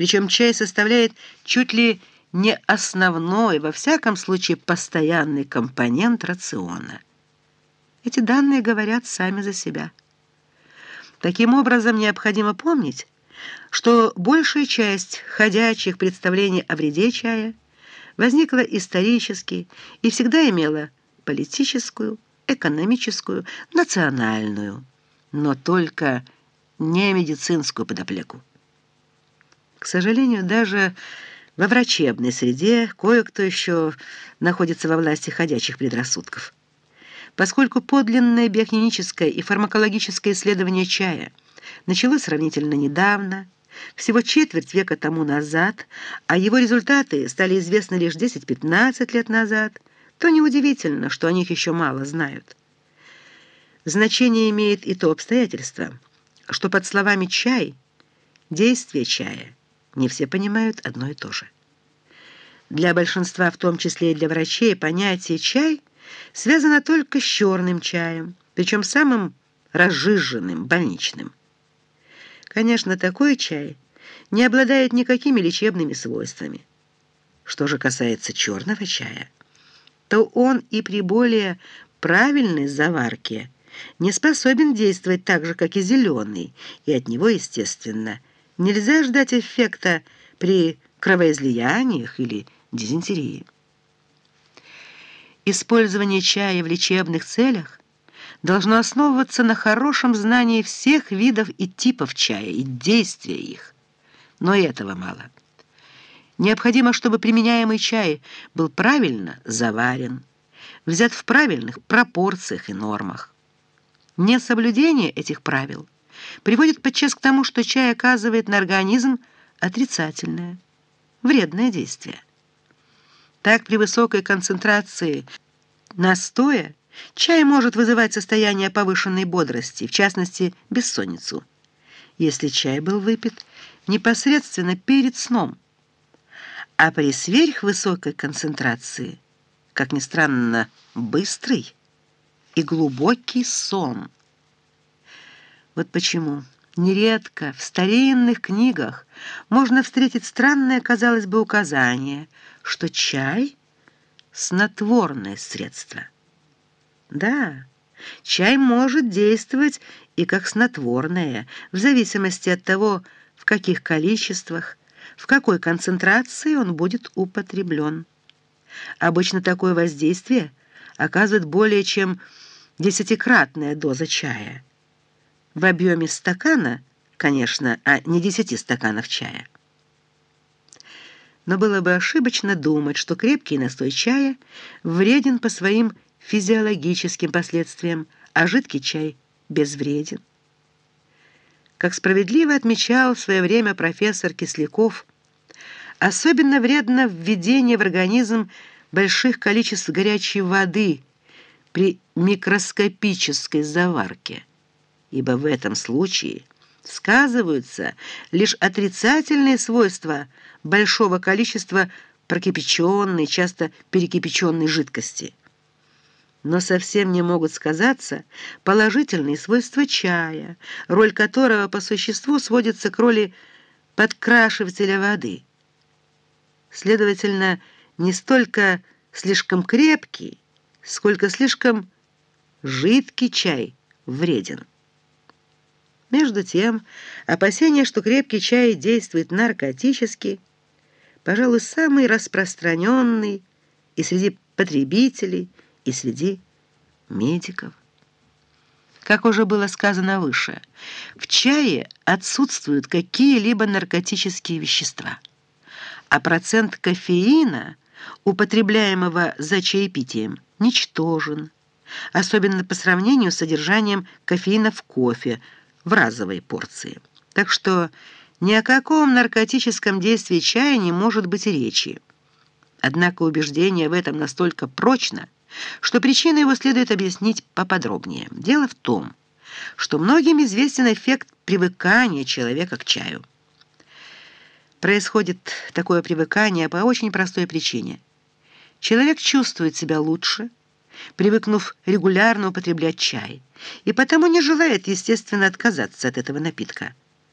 Причем чай составляет чуть ли не основной, во всяком случае постоянный компонент рациона. Эти данные говорят сами за себя. Таким образом, необходимо помнить, что большая часть ходячих представлений о вреде чая возникла исторически и всегда имела политическую, экономическую, национальную, но только не медицинскую подоплеку. К сожалению, даже во врачебной среде кое-кто еще находится во власти ходячих предрассудков. Поскольку подлинное биохимическое и фармакологическое исследование чая началось сравнительно недавно, всего четверть века тому назад, а его результаты стали известны лишь 10-15 лет назад, то неудивительно, что о них еще мало знают. Значение имеет и то обстоятельство, что под словами «чай» действие чая не все понимают одно и то же. Для большинства, в том числе и для врачей, понятие «чай» связано только с черным чаем, причем самым разжиженным, больничным. Конечно, такой чай не обладает никакими лечебными свойствами. Что же касается черного чая, то он и при более правильной заварке не способен действовать так же, как и зеленый, и от него, естественно, нельзя ждать эффекта при кровоизлияниях или дизентерии. Использование чая в лечебных целях должно основываться на хорошем знании всех видов и типов чая и действия их. Но и этого мало. Необходимо, чтобы применяемый чай был правильно заварен, взят в правильных пропорциях и нормах. Несоблюдение этих правил приводит подчас к тому, что чай оказывает на организм отрицательное, вредное действие. Так при высокой концентрации настоя Чай может вызывать состояние повышенной бодрости, в частности, бессонницу, если чай был выпит непосредственно перед сном. А при сверхвысокой концентрации, как ни странно, быстрый и глубокий сон. Вот почему нередко в старинных книгах можно встретить странное, казалось бы, указание, что чай — снотворное средство. Да, чай может действовать и как снотворное, в зависимости от того, в каких количествах, в какой концентрации он будет употреблен. Обычно такое воздействие оказывает более чем десятикратная доза чая. В объеме стакана, конечно, а не десяти стаканов чая. Но было бы ошибочно думать, что крепкий настой чая вреден по своим физиологическим последствиям, а жидкий чай безвреден. Как справедливо отмечал в свое время профессор Кисляков, особенно вредно введение в организм больших количеств горячей воды при микроскопической заварке, ибо в этом случае сказываются лишь отрицательные свойства большого количества прокипяченной, часто перекипяченной жидкости но совсем не могут сказаться положительные свойства чая, роль которого по существу сводится к роли подкрашивателя воды. Следовательно, не столько слишком крепкий, сколько слишком жидкий чай вреден. Между тем, опасение, что крепкий чай действует наркотически, пожалуй, самый распространенный и среди потребителей – и среди медиков. Как уже было сказано выше, в чае отсутствуют какие-либо наркотические вещества, а процент кофеина, употребляемого за чаепитием, ничтожен, особенно по сравнению с содержанием кофеина в кофе в разовой порции. Так что ни о каком наркотическом действии чая не может быть речи. Однако убеждение в этом настолько прочно, что причину его следует объяснить поподробнее. Дело в том, что многим известен эффект привыкания человека к чаю. Происходит такое привыкание по очень простой причине. Человек чувствует себя лучше, привыкнув регулярно употреблять чай, и потому не желает, естественно, отказаться от этого напитка.